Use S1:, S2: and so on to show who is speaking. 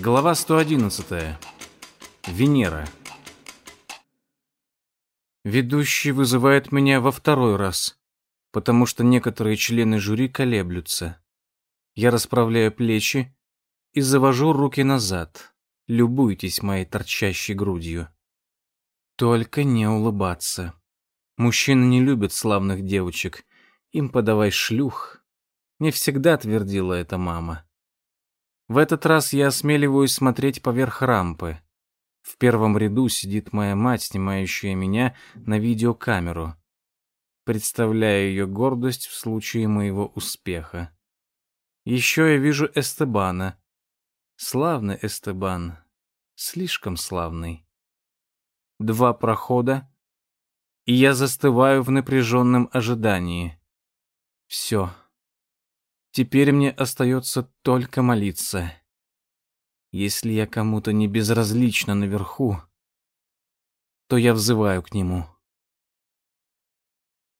S1: Глава 111. Венера. Ведущий вызывает меня во второй раз, потому что некоторые члены жюри колеблются. Я расправляю плечи и завожу руки назад. Любуйтесь моей торчащей грудью. Только не улыбаться. Мужчины не любят славных девочек. Им подавай шлюх. Не всегда твердила эта мама. В этот раз я осмеливаюсь смотреть поверх рампы. В первом ряду сидит моя мать, снимающая меня на видеокамеру. Представляю ее гордость в случае моего успеха. Еще я вижу Эстебана. Славный Эстебан. Слишком славный. Два прохода, и я застываю в напряженном ожидании. Все. Теперь мне остается только молиться. Если я кому-то не безразлична наверху, то я взываю к нему.